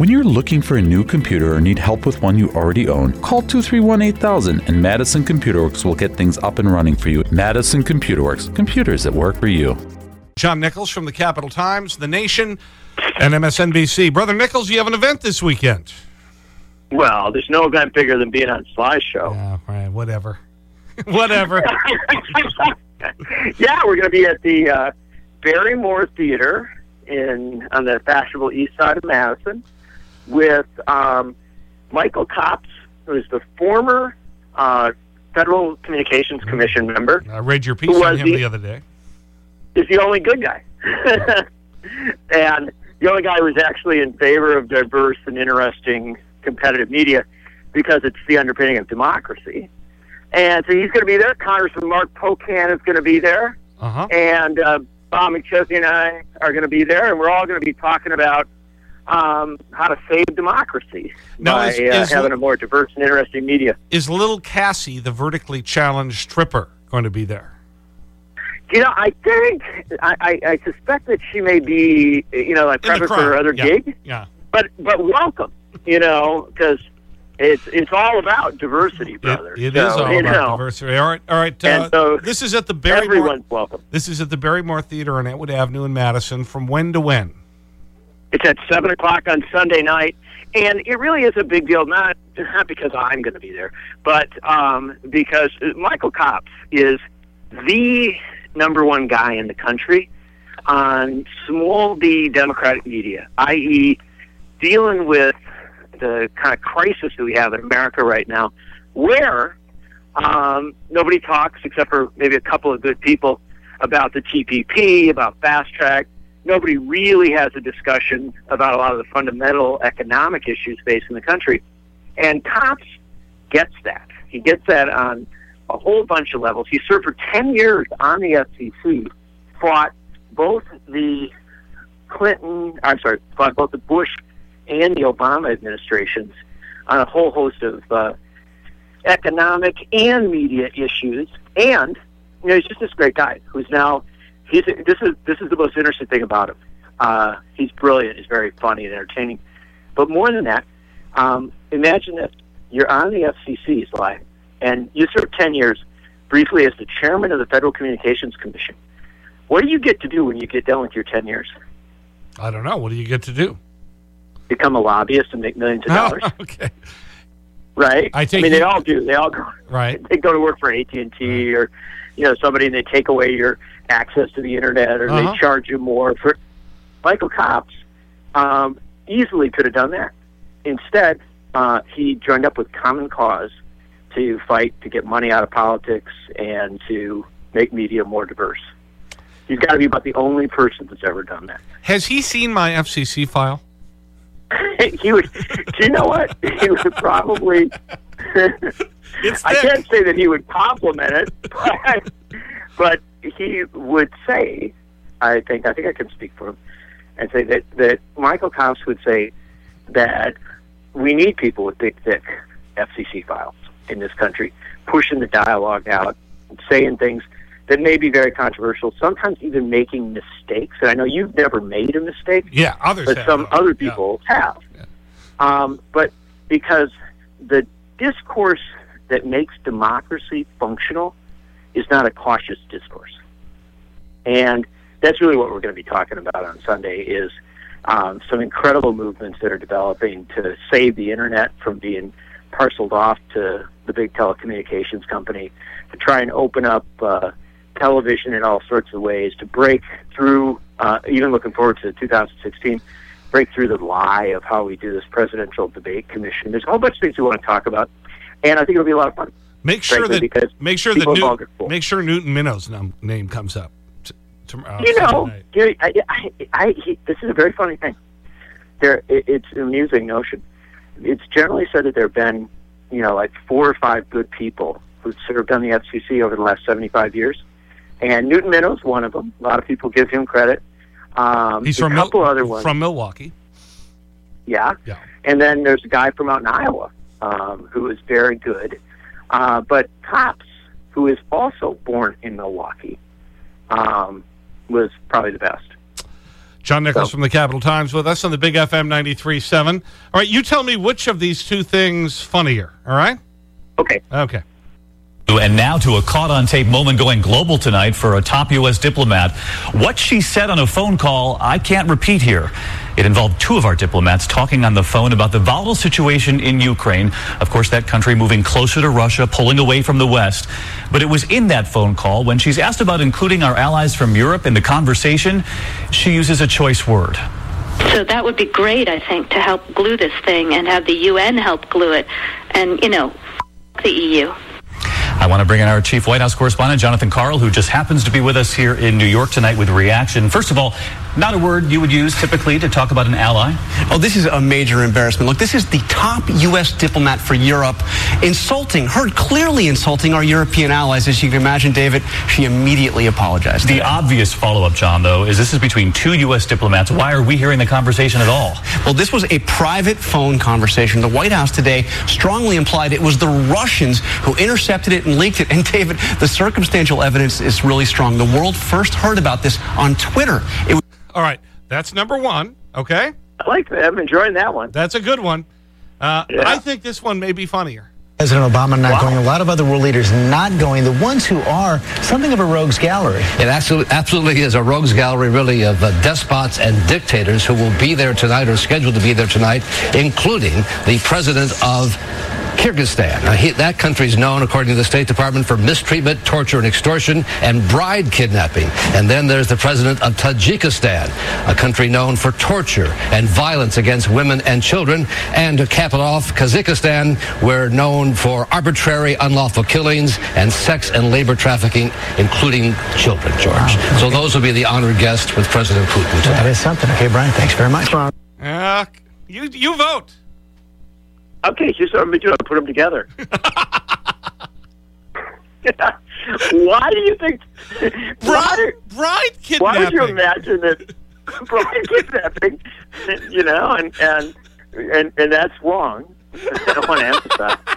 When you're looking for a new computer or need help with one you already own, call 231 8000 and Madison Computer Works will get things up and running for you. Madison Computer Works, computers that work for you. John Nichols from the Capital Times, The Nation, and MSNBC. Brother Nichols, you have an event this weekend. Well, there's no event bigger than being on Sly Show. Yeah, right, whatever. whatever. yeah, we're going to be at the uh, Barrymore Theater in on the fashionable east side of Madison with um, Michael Copps, who is the former uh, Federal Communications Commission member. I read your piece on him the, the other day. Is the only good guy. and the only guy who's actually in favor of diverse and interesting competitive media because it's the underpinning of democracy. And so he's going to be there. Congressman Mark Pocan is going to be there. Uh-huh. And uh, Bob McChesney and I are going to be there. And we're all going to be talking about um, how to save democracy now, by is, is uh, having a more diverse and interesting media. Is little Cassie, the vertically challenged stripper, going to be there? You know, I think, I, I, I suspect that she may be, you know, like prepping for her other yeah. gig. Yeah. But, but welcome, you know, because it's it's all about diversity, brother. It, it so, is all about know, diversity. All right, all right. Uh, so this is at the Barrymore. everyone's welcome. This is at the Barrymore Theater on Atwood Avenue in Madison. From when to when? It's at seven o'clock on Sunday night, and it really is a big deal. Not not because I'm going to be there, but um, because Michael Copps is the number one guy in the country on small d Democratic media, i.e., dealing with the kind of crisis that we have in America right now, where um, nobody talks except for maybe a couple of good people about the TPP, about fast track. Nobody really has a discussion about a lot of the fundamental economic issues facing the country. And Copps gets that. He gets that on a whole bunch of levels. He served for 10 years on the FCC, fought both the Clinton, I'm sorry, fought both the Bush and the Obama administrations on a whole host of uh, economic and media issues. And you know, he's just this great guy who's now he's this is this is the most interesting thing about him. Uh, he's brilliant. He's very funny and entertaining. But more than that, um, imagine that you're on the FCC's Sly, and you served ten years briefly as the chairman of the Federal Communications Commission. What do you get to do when you get done with your ten years? I don't know. What do you get to do? Become a lobbyist and make millions of dollars. Oh, okay. right? I take mean, they all do. They all go. Right. They go to work for AT and T or, you know, somebody, and they take away your access to the internet, or Uh-huh. they charge you more for. Michael Copps um, easily could have done that. Instead, uh, he joined up with Common Cause to fight to get money out of politics and to make media more diverse. He's got to be about the only person that's ever done that. Has he seen my FCC file? he would. Do you know what? He would probably. I can't say that he would compliment it, but, but he would say, I think, I think I can speak for him, and say that that Michael Copps would say that we need people with big, thick FCC files in this country, pushing the dialogue out, saying things that may be very controversial, sometimes even making mistakes. And I know you've never made a mistake, Yeah, others but have, some though. other Yeah. people have. Yeah. Um, but because the discourse that makes democracy functional is not a cautious discourse, and that's really what we're going to be talking about on Sunday. Is um, some incredible movements that are developing to save the internet from being parceled off to the big telecommunications company, to try and open up uh, television in all sorts of ways, to break through. Uh, even looking forward to 2016 break through the lie of how we do this presidential debate commission. There's a whole bunch of things we want to talk about, and I think it'll be a lot of fun. Make sure that because make sure that people Newt, involved are cool. make sure Newton Minow's name comes up. Tomorrow, you know, Gary, I, I, I, he, this is a very funny thing. There, it, it's an amusing notion. It's generally said that there have been, you know, like four or five good people who've served on the FCC over the last 75 years, and Newton Minow's one of them. A lot of people give him credit. Um, He's from Mil- other ones, from Milwaukee. yeah. Yeah. And then there's a guy from out in Iowa um, who is very good. Uh, but Copps, who is also born in Milwaukee, um, was probably the best. John Nichols from the Capital Times with us on the Big FM 93.7. All right, you tell me which of these two things funnier, all right? Okay. Okay. And now to a caught on tape moment going global tonight for a top U.S. diplomat. What she said on a phone call, I can't repeat here. It involved two of our diplomats talking on the phone about the volatile situation in Ukraine. Of course, that country moving closer to Russia, pulling away from the West. But it was in that phone call when she's asked about including our allies from Europe in the conversation, she uses a choice word. So that would be great, I think, to help glue this thing and have the UN help glue it. And, you know, the EU. I want to bring in our chief White House correspondent, Jonathan Karl, who just happens to be with us here in New York tonight with reaction. First of all, not a word you would use typically to talk about an ally. Oh, this is a major embarrassment. Look, this is the top U.S. diplomat for Europe insulting, heard clearly insulting our European allies. As you can imagine, David, she immediately apologized. The obvious follow up, John, though, is this is between two U.S. diplomats. Why are we hearing the conversation at all? Well, this was a private phone conversation. The White House today strongly implied it was the Russians who intercepted it and leaked it. And David, the circumstantial evidence is really strong. The world first heard about this on Twitter. It was All right, that's number one, okay? I like that. I'm enjoying that one. That's a good one. Uh, Yeah. I think this one may be funnier. President Obama not Wow. going, a lot of other world leaders not going, the ones who are something of a rogues gallery. It absolutely, absolutely is a rogues gallery, really, of uh, despots and dictators who will be there tonight or scheduled to be there tonight, including the president of Kyrgyzstan. Now, he, that country is known, according to the State Department, for mistreatment, torture, and extortion, and bride kidnapping. And then there's the president of Tajikistan, a country known for torture and violence against women and children. And to cap it off, Kazakhstan, we're known for arbitrary, unlawful killings and sex and labor trafficking, including children, George. So those will be the honored guests with President Putin That tonight. is something. Okay, Brian, thanks very much. Uh, you, you vote. Okay, here's what I'm going to do. I'll put them together. why do you think... Why, Bride, bride why would you imagine that bride kidnapping, you know, and, and, and, and that's wrong. I don't want to emphasize.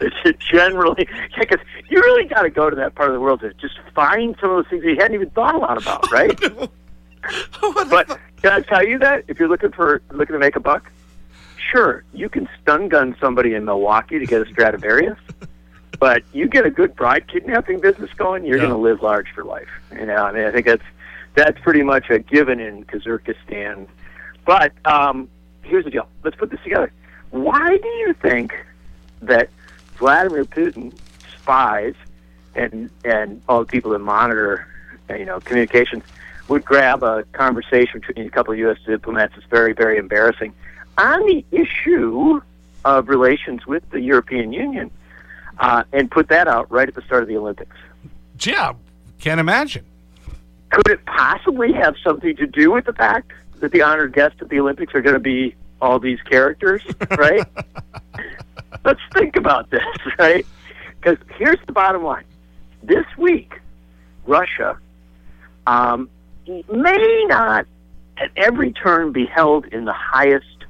It's generally, because you really got to go to that part of the world to just find some of those things you hadn't even thought a lot about, right? but can I tell you that if you're looking for looking to make a buck, sure you can stun gun somebody in Milwaukee to get a Stradivarius, but you get a good bride kidnapping business going, you're Yeah. going to live large for life. You know, I mean, I think that's that's pretty much a given in Kazakhstan. But um, here's the deal. Let's put this together. Why do you think that Vladimir Putin spies and and all the people that monitor, you know, communications would grab a conversation between a couple of U.S. diplomats It's very, very embarrassing on the issue of relations with the European Union uh, and put that out right at the start of the Olympics. Yeah, can't imagine. Could it possibly have something to do with the fact that the honored guests at the Olympics are going to be all these characters, right? Let's think about this, right? Because here's the bottom line. This week, Russia um, may not at every turn be held in the highest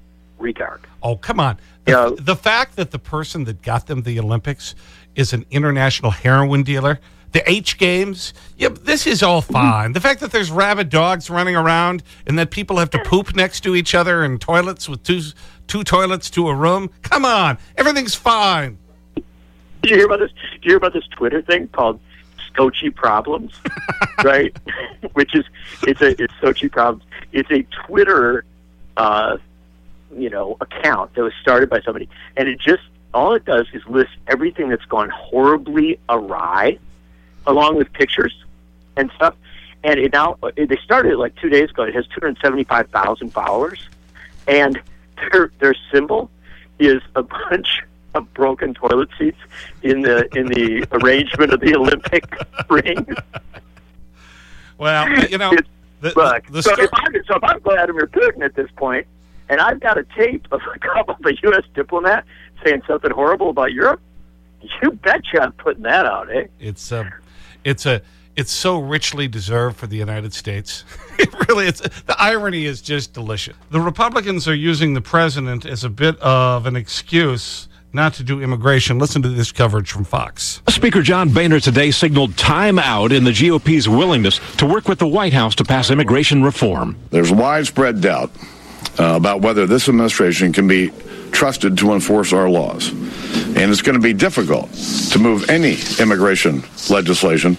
regard. Oh, come on. The, Yeah. the fact that the person that got them the Olympics is an international heroin dealer, the H Games, yeah, this is all fine. The fact that there's rabid dogs running around and that people have to poop next to each other in toilets with two, two toilets to a room, come on. Everything's fine. Did you hear about this? Did you hear about this Twitter thing called Sochi Problems? right? Which is it's a it's Sochi Problems. It's a Twitter, uh, you know, account that was started by somebody, and it just all it does is list everything that's gone horribly awry, along with pictures and stuff. And it now they started like two days ago. It has two hundred seventy five thousand followers, and their their symbol is a bunch of broken toilet seats in the in the arrangement of the Olympic rings. Well, you know, It's- the, Look, the, the so, if I'm, so if I'm Vladimir Putin at this point, and I've got a tape of a couple of a U.S. diplomat saying something horrible about Europe, you betcha I'm putting that out, eh? it's, um, it's, a, it's so richly deserved for the United States. it really, it's, the irony is just delicious. The Republicans are using the president as a bit of an excuse not to do immigration. Listen to this coverage from Fox. Speaker John Boehner today signaled time out in the GOP's willingness to work with the White House to pass immigration reform. There's widespread doubt uh, about whether this administration can be trusted to enforce our laws. And it's going to be difficult to move any immigration legislation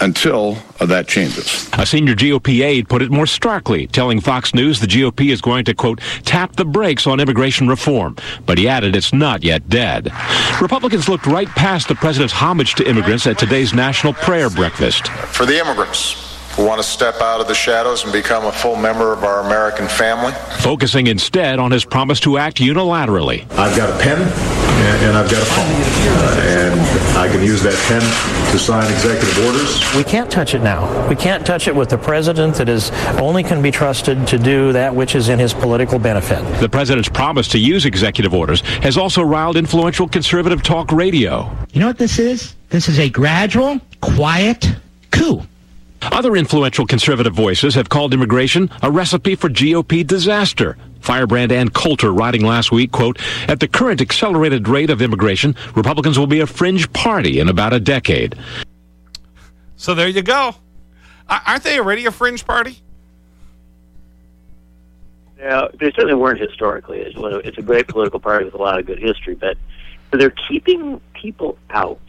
until uh, that changes. A senior GOP aide put it more starkly, telling Fox News the GOP is going to, quote, tap the brakes on immigration reform. But he added it's not yet dead. Republicans looked right past the president's homage to immigrants at today's national prayer breakfast. For the immigrants who want to step out of the shadows and become a full member of our American family. Focusing instead on his promise to act unilaterally. I've got a pen and, and I've got a phone. Uh, and I can use that pen to sign executive orders. We can't touch it now. We can't touch it with the president that is only can be trusted to do that which is in his political benefit. The president's promise to use executive orders has also riled influential conservative talk radio. You know what this is? This is a gradual, quiet coup. Other influential conservative voices have called immigration a recipe for GOP disaster. Firebrand Ann Coulter writing last week, quote, at the current accelerated rate of immigration, Republicans will be a fringe party in about a decade. So there you go. Aren't they already a fringe party? Yeah, they certainly weren't historically. It's a great political party with a lot of good history, but they're keeping people out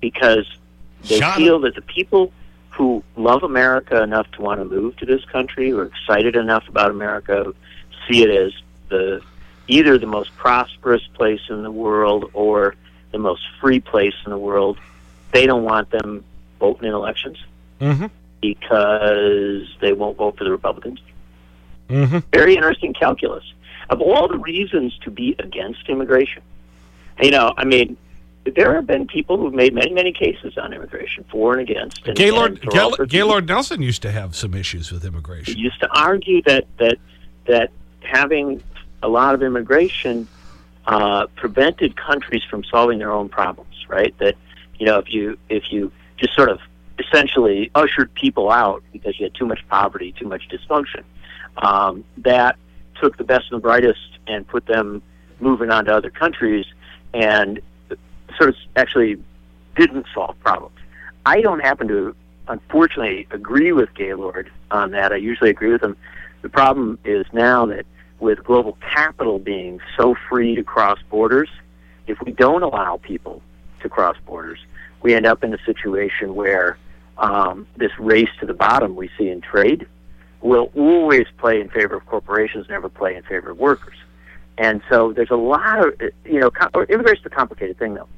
because they Shut feel that the people who love America enough to want to move to this country, or excited enough about America, see it as the either the most prosperous place in the world or the most free place in the world. They don't want them voting in elections Mm-hmm. because they won't vote for the Republicans. Mm-hmm. Very interesting calculus. Of all the reasons to be against immigration, you know, I mean, there have been people who've made many, many cases on immigration, for and against. And, Gaylord, and Gaylord, Gaylord Nelson used to have some issues with immigration. he used to argue that that that having a lot of immigration uh, prevented countries from solving their own problems. Right? That you know, if you if you just sort of essentially ushered people out because you had too much poverty, too much dysfunction, um, that took the best and the brightest and put them moving on to other countries and sort of actually didn't solve problems. I don't happen to, unfortunately, agree with Gaylord on that. I usually agree with him. The problem is now that with global capital being so free to cross borders, if we don't allow people to cross borders, we end up in a situation where um, this race to the bottom we see in trade will always play in favor of corporations, never play in favor of workers. And so there's a lot of, you know, com- immigration's a complicated thing, though.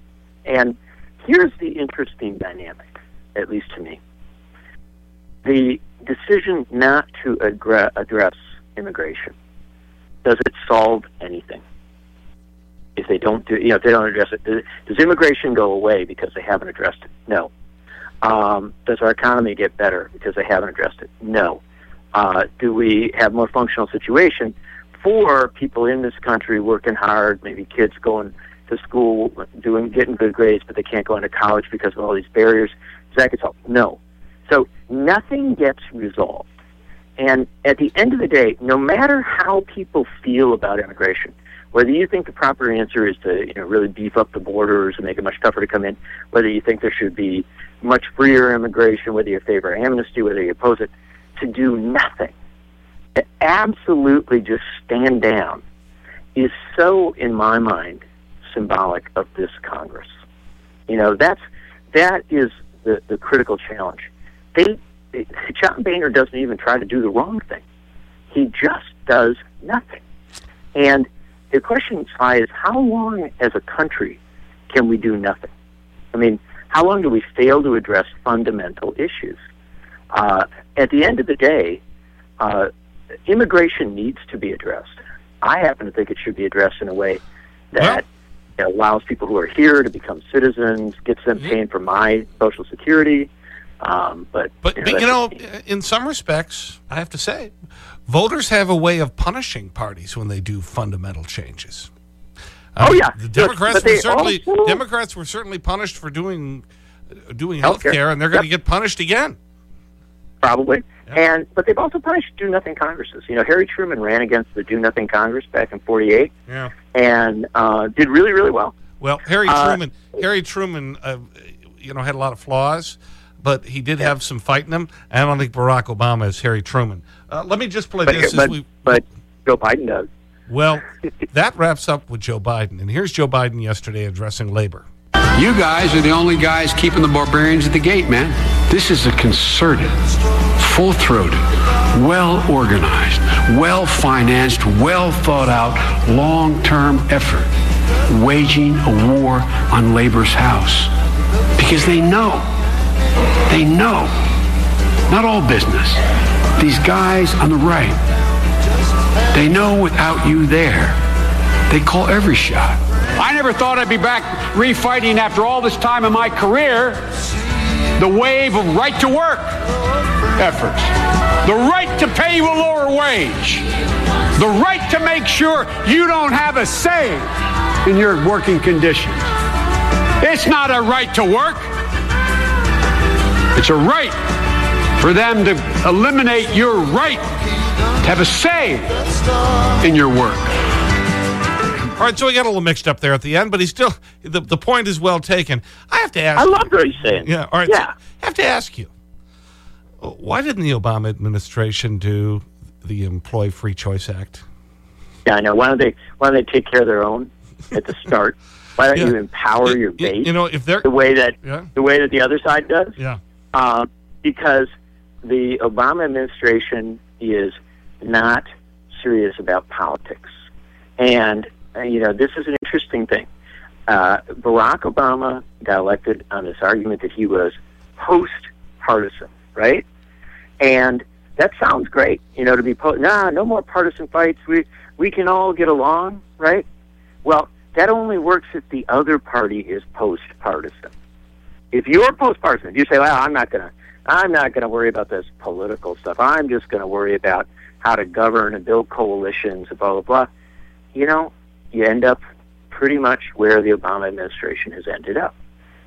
And here's the interesting dynamic, at least to me. The decision not to address, address immigration, does it solve anything? If they don't do, you know, if they don't address it, does, does immigration go away because they haven't addressed it? No. Um, does our economy get better because they haven't addressed it? No. Uh, do we have more functional situation for people in this country working hard, maybe kids going to school, doing getting good grades, but they can't go into college because of all these barriers? Does that get solved? No. So nothing gets resolved. And at the end of the day, no matter how people feel about immigration, whether you think the proper answer is to you know really beef up the borders and make it much tougher to come in, whether you think there should be much freer immigration, whether you favor amnesty, whether you oppose it, to do nothing, absolutely just stand down, is so, in my mind, symbolic of this Congress. You know, that's that is the, the critical challenge. They, John Boehner doesn't even try to do the wrong thing. He just does nothing. And the question, is how long as a country can we do nothing? I mean, how long do we fail to address fundamental issues? Uh, at the end of the day, uh, immigration needs to be addressed. I happen to think it should be addressed in a way that allows people who are here to become citizens, gets them paying for my Social Security. Um, but, But, you but, know, you know, in some respects, I have to say, voters have a way of punishing parties when they do fundamental changes. Oh, yeah. The Democrats but were certainly also- Democrats were certainly punished for doing uh, doing health Healthcare. care, and they're going to Yep. get punished again. probably. And but they've also punished do nothing Congresses. You know, Harry Truman ran against the do nothing Congress back in '48, Yeah. and uh, did really really well. Well, Harry Uh, Truman, Harry Truman, uh, you know, had a lot of flaws, but he did have some fight in him. I don't think Barack Obama is Harry Truman. Uh, let me just play But, this. but, we, but Joe Biden does. well, that wraps up with Joe Biden. And here's Joe Biden yesterday addressing labor. You guys are the only guys keeping the barbarians at the gate, man. This is a concerted, full throated, well organized, well financed, well thought out, long term effort waging a war on labor's house. Because they know, they know, not all business, these guys on the right, they know without you there, they call every shot. I never thought I'd be back refighting after all this time in my career the wave of right to work efforts, the right to pay you a lower wage, the right to make sure you don't have a say in your working conditions. It's not a right to work. It's a right for them to eliminate your right to have a say in your work. All right, so we got a little mixed up there at the end, but he's still, the, the point is well taken. I have to ask. I love what he's saying. Yeah, all right. Yeah. so I have to ask you, why didn't the Obama administration do the Employee Free Choice Act? Yeah, I know. Why don't they? Why don't they take care of their own at the start? Why don't Yeah. you empower your base? You know, if they're the way that Yeah. the way that the other side does. Yeah. Um, because the Obama administration is not serious about politics, and uh, you know this is an interesting thing. Uh, Barack Obama got elected on this argument that he was post-partisan, right? And that sounds great, you know, to be po- nah, no more partisan fights. We we can all get along, right? Well, that only works if the other party is post-partisan. If you're post-partisan, you say, "Well, I'm not gonna, I'm not gonna worry about this political stuff. I'm just gonna worry about how to govern and build coalitions and blah blah blah," you know, you end up pretty much where the Obama administration has ended up,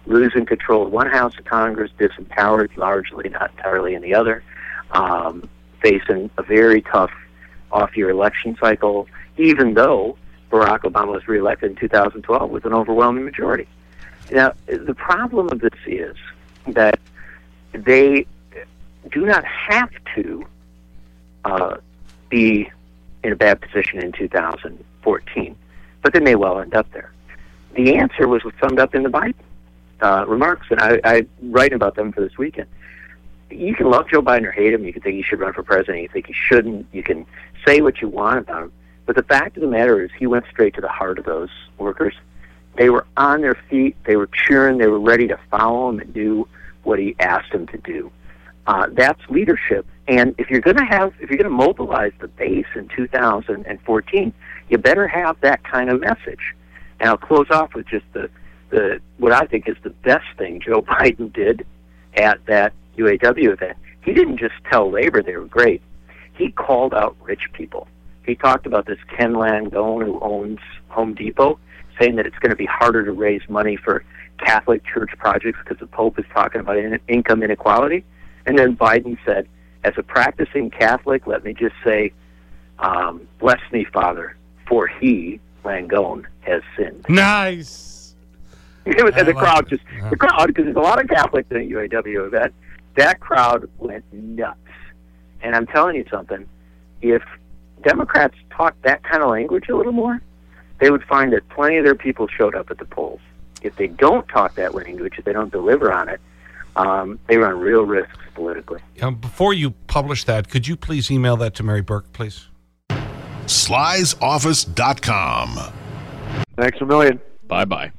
losing control of one house of Congress, disempowered largely, not entirely in the other, um, facing a very tough off-year election cycle, even though Barack Obama was reelected in 2012 with an overwhelming majority. Now, the problem of this is that they do not have to uh, be in a bad position in 2014, but they may well end up there. The answer was summed up in the Biden uh, remarks, and I, I write about them for this weekend. You can love Joe Biden or hate him. You can think he should run for president. You think he shouldn't. You can say what you want about him. But the fact of the matter is, he went straight to the heart of those workers. They were on their feet. They were cheering. They were ready to follow him and do what he asked them to do. Uh, that's leadership. And if you're going to have, if you're going to mobilize the base in 2014, you better have that kind of message. And I'll close off with just the, the what I think is the best thing Joe Biden did at that UAW event. He didn't just tell labor they were great. He called out rich people. He talked about this Ken Langone who owns Home Depot, saying that it's going to be harder to raise money for Catholic church projects because the Pope is talking about in- income inequality. And then Biden said, as a practicing Catholic, let me just say, um, bless me, Father, for he, Langone, has sinned. Nice. It was, and the like crowd it. just, the crowd, because there's a lot of Catholics in a UAW event, that crowd went nuts. And I'm telling you something, if Democrats talked that kind of language a little more, they would find that plenty of their people showed up at the polls. If they don't talk that language, if they don't deliver on it, um, they run real risks politically. Um, before you publish that, could you please email that to Mary Burke, please? Slysoffice.com. Thanks a million. Bye bye.